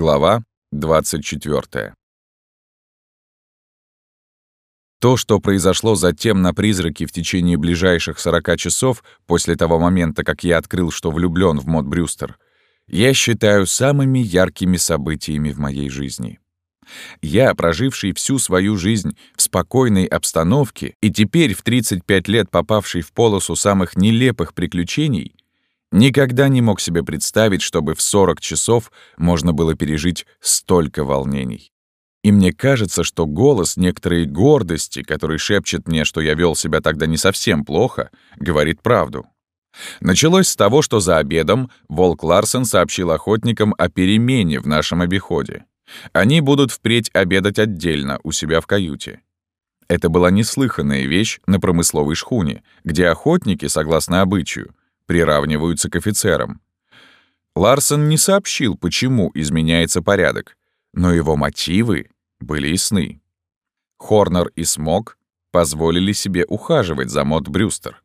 Глава 24. То, что произошло затем на призраке в течение ближайших 40 часов после того момента, как я открыл, что влюблён в Мод Брюстер, я считаю самыми яркими событиями в моей жизни. Я, проживший всю свою жизнь в спокойной обстановке и теперь в 35 лет попавший в полосу самых нелепых приключений, никогда не мог себе представить, чтобы в 40 часов можно было пережить столько волнений. И мне кажется, что голос некоторой гордости, который шепчет мне, что я вел себя тогда не совсем плохо, говорит правду. Началось с того, что за обедом Волк Ларсен сообщил охотникам о перемене в нашем обиходе. Они будут впредь обедать отдельно у себя в каюте. Это была неслыханная вещь на промысловой шхуне, где охотники, согласно обычаю, приравниваются к офицерам. Ларсон не сообщил, почему изменяется порядок, но его мотивы были ясны. Хорнер и Смок позволили себе ухаживать за Мод Брюстер.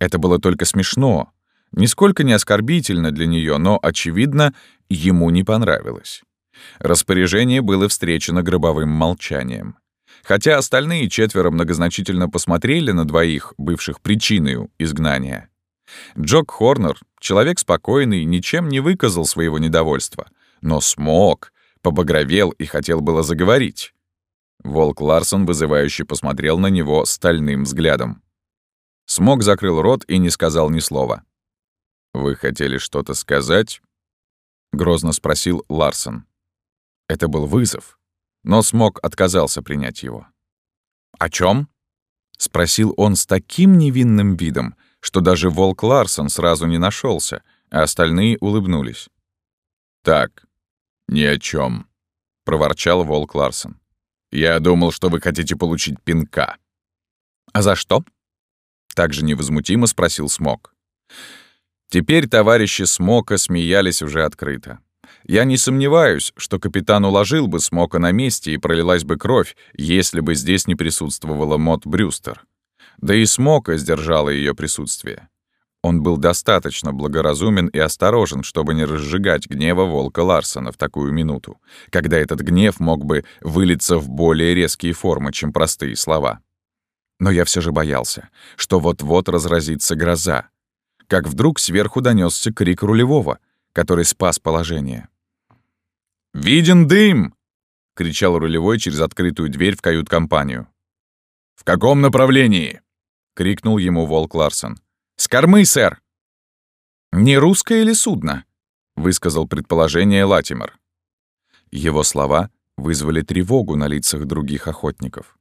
Это было только смешно, нисколько не оскорбительно для нее, но, очевидно, ему не понравилось. Распоряжение было встречено гробовым молчанием. Хотя остальные четверо многозначительно посмотрели на двоих, бывших причиной изгнания. Джок Хорнер, человек спокойный, ничем не выказал своего недовольства, но смог, побагровел и хотел было заговорить. Волк Ларсон вызывающе посмотрел на него стальным взглядом. Смог закрыл рот и не сказал ни слова. «Вы хотели что-то сказать?» — грозно спросил Ларсон. Это был вызов, но Смог отказался принять его. «О чем? спросил он с таким невинным видом, что даже Волк Ларсон сразу не нашелся, а остальные улыбнулись. «Так, ни о чем, проворчал Волк Ларсон. «Я думал, что вы хотите получить пинка». «А за что?» Также невозмутимо спросил Смок. Теперь товарищи Смока смеялись уже открыто. Я не сомневаюсь, что капитан уложил бы Смока на месте и пролилась бы кровь, если бы здесь не присутствовала Мот Брюстер. Да и Смока сдержала ее присутствие. Он был достаточно благоразумен и осторожен, чтобы не разжигать гнева волка Ларсона в такую минуту, когда этот гнев мог бы вылиться в более резкие формы, чем простые слова. Но я все же боялся, что вот-вот разразится гроза. Как вдруг сверху донесся крик рулевого — который спас положение. «Виден дым!» — кричал рулевой через открытую дверь в кают-компанию. «В каком направлении?» — крикнул ему Волк Ларсон. «С кормы, сэр!» «Не русское ли судно?» — высказал предположение Латимер. Его слова вызвали тревогу на лицах других охотников.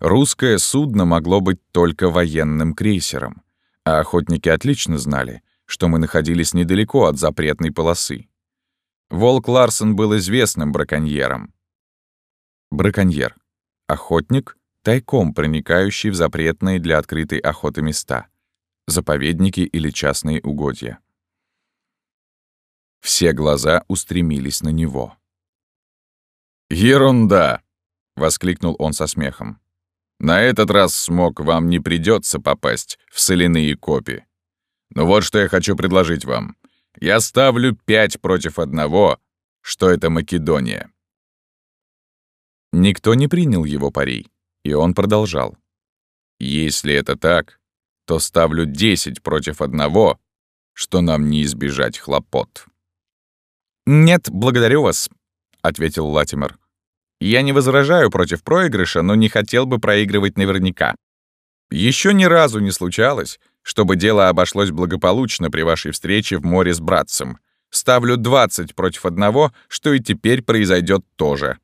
Русское судно могло быть только военным крейсером, а охотники отлично знали, что мы находились недалеко от запретной полосы. Волк Ларсон был известным браконьером. Браконьер — охотник, тайком проникающий в запретные для открытой охоты места, заповедники или частные угодья. Все глаза устремились на него. «Ерунда!» — воскликнул он со смехом. «На этот раз, Смог, вам не придется попасть в соляные копи. Ну вот что я хочу предложить вам. Я ставлю пять против одного, что это Македония. Никто не принял его пари, и он продолжал. Если это так, то ставлю десять против одного, что нам не избежать хлопот. «Нет, благодарю вас», — ответил Латимер. «Я не возражаю против проигрыша, но не хотел бы проигрывать наверняка. Еще ни разу не случалось, чтобы дело обошлось благополучно при вашей встрече в море с братцем. Ставлю 20 против одного, что и теперь произойдет тоже».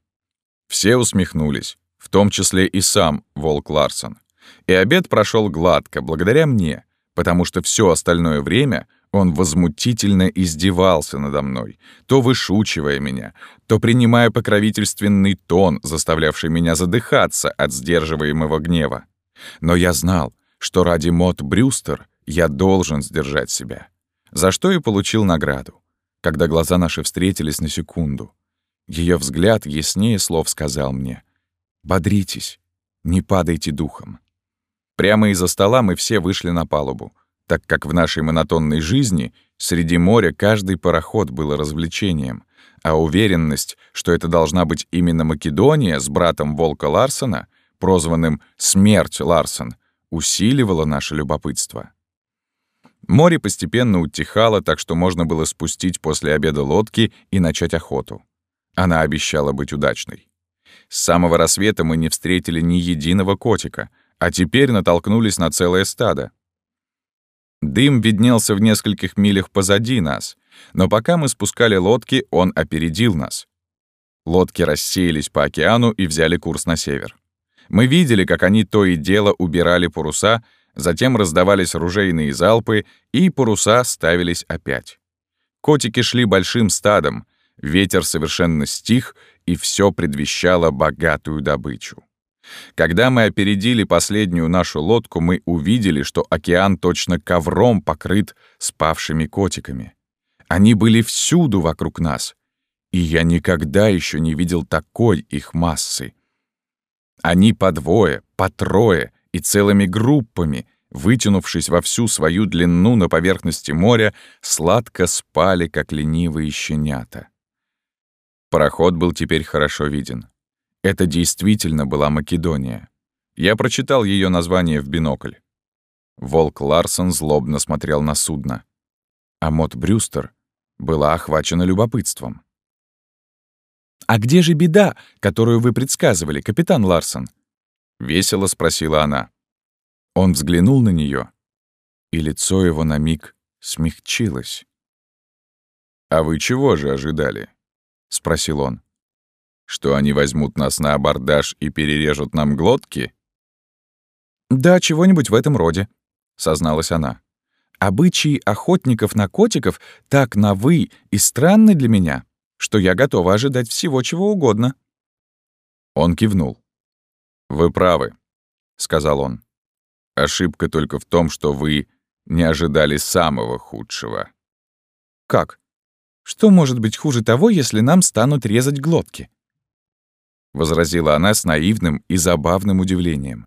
Все усмехнулись, в том числе и сам Волк Ларсон. И обед прошел гладко, благодаря мне, потому что все остальное время он возмутительно издевался надо мной, то вышучивая меня, то принимая покровительственный тон, заставлявший меня задыхаться от сдерживаемого гнева. Но я знал, что ради Мот Брюстер я должен сдержать себя. За что и получил награду. Когда глаза наши встретились на секунду. Ее взгляд яснее слов сказал мне «Бодритесь, не падайте духом». Прямо из-за стола мы все вышли на палубу, так как в нашей монотонной жизни среди моря каждый пароход был развлечением, а уверенность, что это должна быть именно Македония с братом Волка Ларсона, прозванным «Смерть Ларсон», усиливала наше любопытство. Море постепенно утихало, так что можно было спустить после обеда лодки и начать охоту. Она обещала быть удачной. С самого рассвета мы не встретили ни единого котика, а теперь натолкнулись на целое стадо. Дым виднелся в нескольких милях позади нас, но пока мы спускали лодки, он опередил нас. Лодки рассеялись по океану и взяли курс на север. Мы видели, как они то и дело убирали паруса, затем раздавались ружейные залпы, и паруса ставились опять. Котики шли большим стадом, ветер совершенно стих, и все предвещало богатую добычу. Когда мы опередили последнюю нашу лодку, мы увидели, что океан точно ковром покрыт спавшими котиками. Они были всюду вокруг нас, и я никогда еще не видел такой их массы. Они по двое, по трое и целыми группами, вытянувшись во всю свою длину на поверхности моря, сладко спали, как ленивые щенята. Пароход был теперь хорошо виден. Это действительно была Македония. Я прочитал ее название в бинокль. Волк Ларсон злобно смотрел на судно. А Мот Брюстер была охвачена любопытством. «А где же беда, которую вы предсказывали, капитан Ларсон?» — весело спросила она. Он взглянул на нее, и лицо его на миг смягчилось. «А вы чего же ожидали?» — спросил он. «Что они возьмут нас на абордаж и перережут нам глотки?» «Да, чего-нибудь в этом роде», — созналась она. Обычаи охотников на котиков так новы и странны для меня, что я готова ожидать всего, чего угодно». Он кивнул. «Вы правы», — сказал он. «Ошибка только в том, что вы не ожидали самого худшего». «Как? Что может быть хуже того, если нам станут резать глотки?» Возразила она с наивным и забавным удивлением.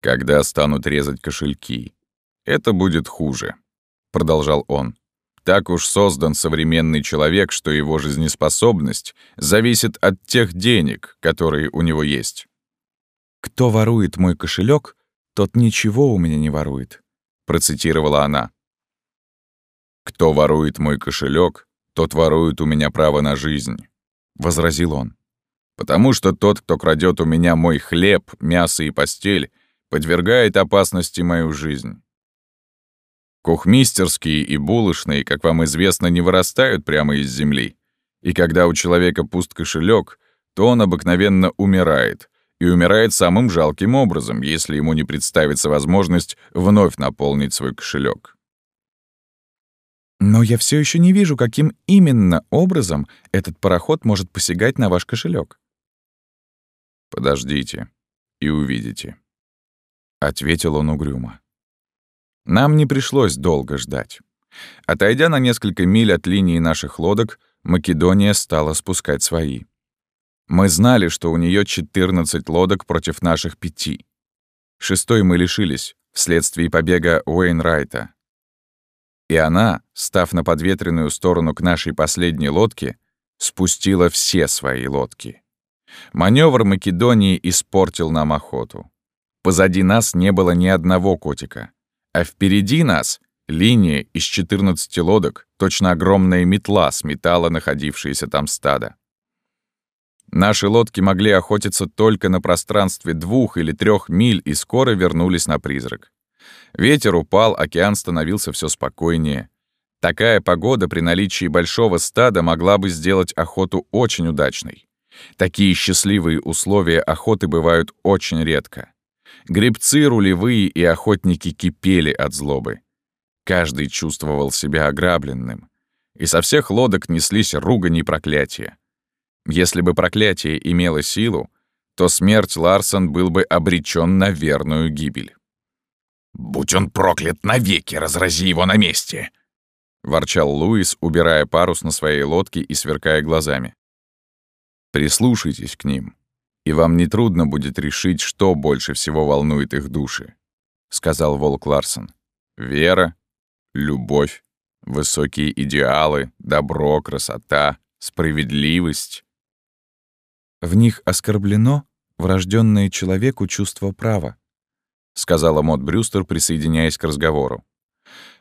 «Когда станут резать кошельки», это будет хуже», — продолжал он. «Так уж создан современный человек, что его жизнеспособность зависит от тех денег, которые у него есть». «Кто ворует мой кошелек, тот ничего у меня не ворует», — процитировала она. «Кто ворует мой кошелек, тот ворует у меня право на жизнь», — возразил он. «Потому что тот, кто крадет у меня мой хлеб, мясо и постель, подвергает опасности мою жизнь. Кухмистерские и булочные, как вам известно, не вырастают прямо из земли. И когда у человека пуст кошелек, то он обыкновенно умирает. И умирает самым жалким образом, если ему не представится возможность вновь наполнить свой кошелек. Но я все еще не вижу, каким именно образом этот пароход может посягать на ваш кошелек. Подождите и увидите, ответил он угрюмо. Нам не пришлось долго ждать. Отойдя на несколько миль от линии наших лодок, Македония стала спускать свои. Мы знали, что у нее 14 лодок против наших пяти. Шестой мы лишились вследствие побега Уэйнрайта. И она, став на подветренную сторону к нашей последней лодке, спустила все свои лодки. Маневр Македонии испортил нам охоту. Позади нас не было ни одного котика. А впереди нас линия из 14 лодок, точно огромная метла сметала находившееся там стадо. Наши лодки могли охотиться только на пространстве двух или трех миль и скоро вернулись на призрак. Ветер упал, океан становился все спокойнее. Такая погода при наличии большого стада могла бы сделать охоту очень удачной. Такие счастливые условия охоты бывают очень редко. Гребцы рулевые и охотники кипели от злобы. Каждый чувствовал себя ограбленным. И со всех лодок неслись ругань и проклятия. Если бы проклятие имело силу, то смерть Ларсон был бы обречен на верную гибель. «Будь он проклят навеки, разрази его на месте!» — ворчал Луис, убирая парус на своей лодке и сверкая глазами. «Прислушайтесь к ним и вам нетрудно будет решить, что больше всего волнует их души», — сказал Волк Ларсон. «Вера, любовь, высокие идеалы, добро, красота, справедливость. В них оскорблено врожденное человеку чувство права, сказала Мот Брюстер, присоединяясь к разговору.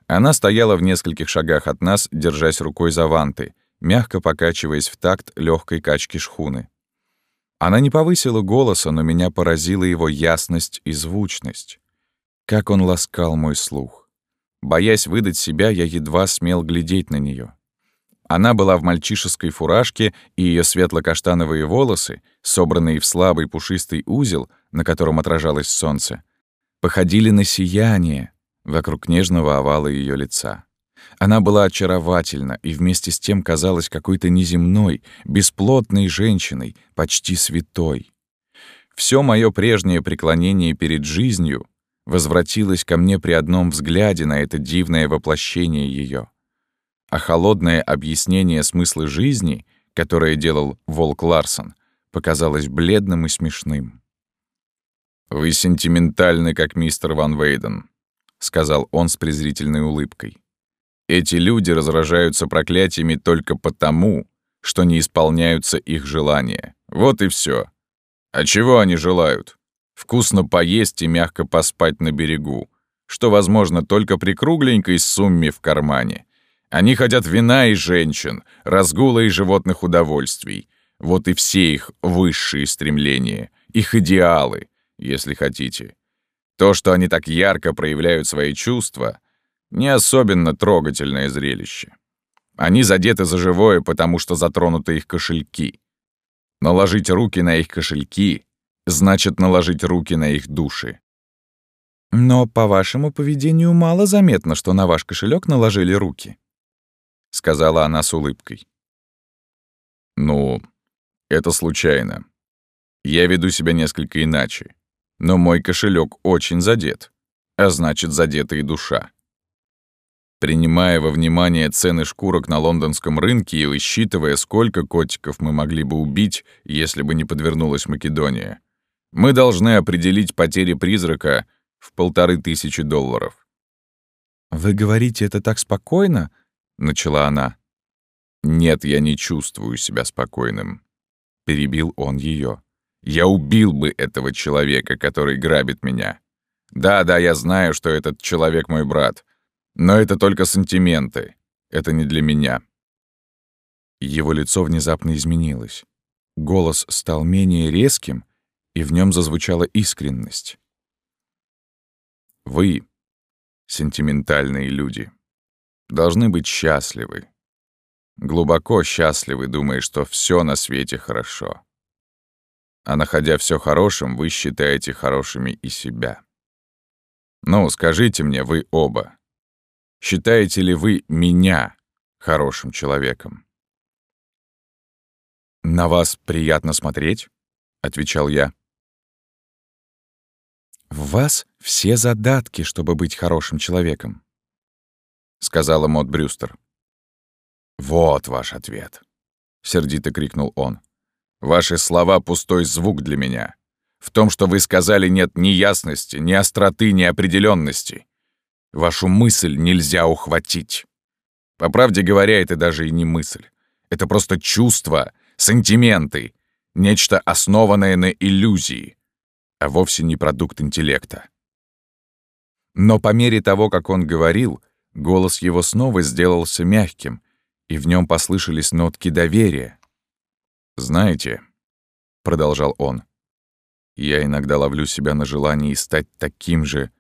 Она стояла в нескольких шагах от нас, держась рукой за ванты, мягко покачиваясь в такт легкой качки шхуны. Она не повысила голоса, но меня поразила его ясность и звучность. Как он ласкал мой слух. Боясь выдать себя, я едва смел глядеть на нее. Она была в мальчишеской фуражке, и ее светло-каштановые волосы, собранные в слабый пушистый узел, на котором отражалось солнце, походили на сияние вокруг нежного овала ее лица. Она была очаровательна и вместе с тем казалась какой-то неземной, бесплотной женщиной, почти святой. Все мое прежнее преклонение перед жизнью возвратилось ко мне при одном взгляде на это дивное воплощение ее. А холодное объяснение смысла жизни, которое делал Волк Ларсон, показалось бледным и смешным. «Вы сентиментальны, как мистер Ван Вейден», — сказал он с презрительной улыбкой. «Эти люди разражаются проклятиями только потому, что не исполняются их желания. Вот и все. А чего они желают? Вкусно поесть и мягко поспать на берегу, что возможно только при кругленькой сумме в кармане. Они хотят вина и женщин, разгула и животных удовольствий. Вот и все их высшие стремления, их идеалы, если хотите. То, что они так ярко проявляют свои чувства, не особенно трогательное зрелище. Они задеты за живое, потому что затронуты их кошельки. Наложить руки на их кошельки значит наложить руки на их души. Но по вашему поведению мало заметно, что на ваш кошелек наложили руки, сказала она с улыбкой. Ну, это случайно. Я веду себя несколько иначе. Но мой кошелек очень задет, а значит, задета и душа. Принимая во внимание цены шкурок на лондонском рынке и высчитывая, сколько котиков мы могли бы убить, если бы не подвернулась Македония, мы должны определить потери призрака в полторы тысячи долларов. «Вы говорите это так спокойно?» — начала она. «Нет, я не чувствую себя спокойным», — перебил он ее. Я убил бы этого человека, который грабит меня. Да, да, я знаю, что этот человек мой брат. Но это только сантименты. Это не для меня. Его лицо внезапно изменилось. Голос стал менее резким, и в нем зазвучала искренность. Вы, сентиментальные люди, должны быть счастливы. Глубоко счастливы, думая, что все на свете хорошо а находя все хорошим, вы считаете хорошими и себя. Ну, скажите мне, вы оба, считаете ли вы меня хорошим человеком? «На вас приятно смотреть?» — отвечал я. «В вас все задатки, чтобы быть хорошим человеком», — сказала Мот Брюстер. «Вот ваш ответ», — сердито крикнул он. Ваши слова — пустой звук для меня. В том, что вы сказали, нет ни ясности, ни остроты, ни определенности. Вашу мысль нельзя ухватить. По правде говоря, это даже и не мысль. Это просто чувства, сантименты, нечто основанное на иллюзии, а вовсе не продукт интеллекта. Но по мере того, как он говорил, голос его снова сделался мягким, и в нем послышались нотки доверия, «Знаете», — продолжал он, — «я иногда ловлю себя на желании стать таким же,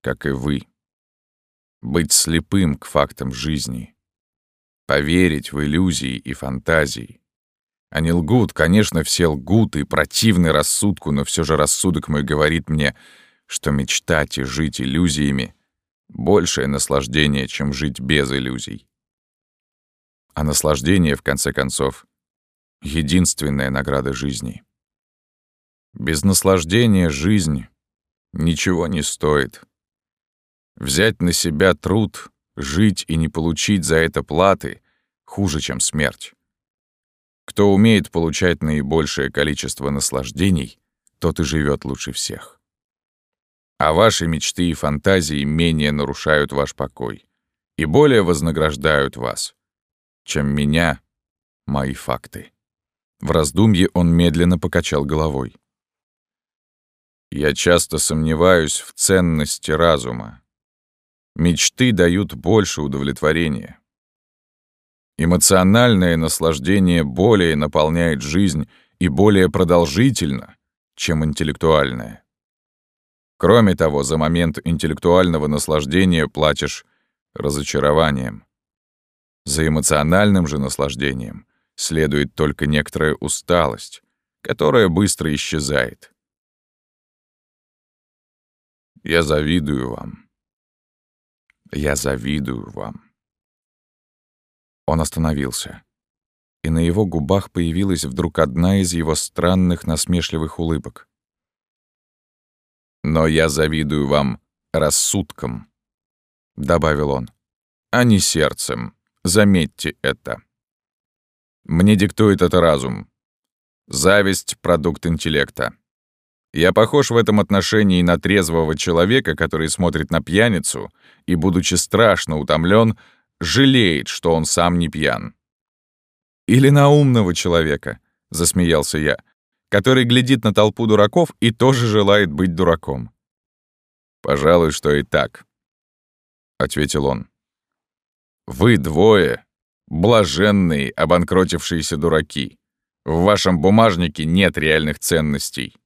как и вы. Быть слепым к фактам жизни. Поверить в иллюзии и фантазии. Они лгут, конечно, все лгут и противны рассудку, но все же рассудок мой говорит мне, что мечтать и жить иллюзиями — большее наслаждение, чем жить без иллюзий. А наслаждение, в конце концов, единственная награда жизни. Без наслаждения жизнь ничего не стоит. Взять на себя труд, жить и не получить за это платы хуже, чем смерть. Кто умеет получать наибольшее количество наслаждений, тот и живет лучше всех. А ваши мечты и фантазии менее нарушают ваш покой и более вознаграждают вас, чем меня мои факты. В раздумье он медленно покачал головой. Я часто сомневаюсь в ценности разума. Мечты дают больше удовлетворения. Эмоциональное наслаждение более наполняет жизнь и более продолжительно, чем интеллектуальное. Кроме того, за момент интеллектуального наслаждения платишь разочарованием. За эмоциональным же наслаждением следует только некоторая усталость, которая быстро исчезает. Я завидую вам. Я завидую вам. Он остановился, и на его губах появилась вдруг одна из его странных насмешливых улыбок. «Но я завидую вам рассудком», — добавил он, — «а не сердцем. Заметьте это. Мне диктует это разум. Зависть — продукт интеллекта. Я похож в этом отношении на трезвого человека, который смотрит на пьяницу и, будучи страшно утомлен, жалеет, что он сам не пьян. «Или на умного человека», — засмеялся я, который глядит на толпу дураков и тоже желает быть дураком. «Пожалуй, что и так», — ответил он. «Вы двое — блаженные, обанкротившиеся дураки. В вашем бумажнике нет реальных ценностей».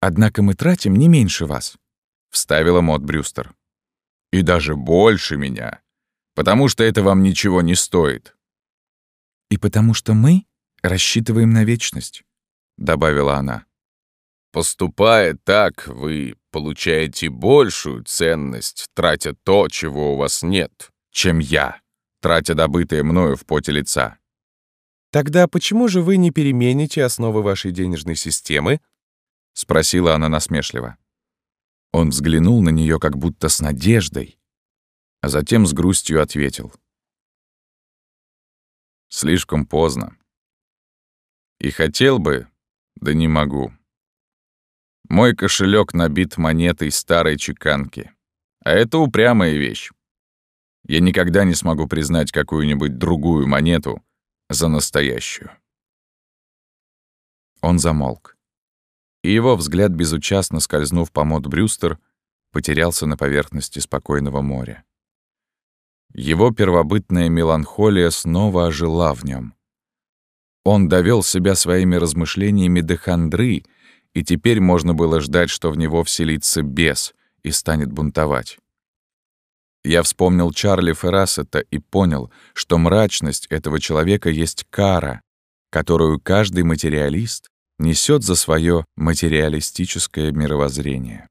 «Однако мы тратим не меньше вас», — вставила Мот Брюстер. «И даже больше меня, потому что это вам ничего не стоит». «И потому что мы рассчитываем на вечность», — добавила она. «Поступая так, вы получаете большую ценность, тратя то, чего у вас нет, чем я, тратя добытое мною в поте лица». «Тогда почему же вы не перемените основы вашей денежной системы — спросила она насмешливо. Он взглянул на нее как будто с надеждой, а затем с грустью ответил. «Слишком поздно. И хотел бы, да не могу. Мой кошелек набит монетой старой чеканки, а это упрямая вещь. Я никогда не смогу признать какую-нибудь другую монету за настоящую». Он замолк и его взгляд, безучастно скользнув по мод Брюстер, потерялся на поверхности спокойного моря. Его первобытная меланхолия снова ожила в нем. Он довел себя своими размышлениями до хандры, и теперь можно было ждать, что в него вселится бес и станет бунтовать. Я вспомнил Чарли Феррасета и понял, что мрачность этого человека есть кара, которую каждый материалист несет за свое материалистическое мировоззрение.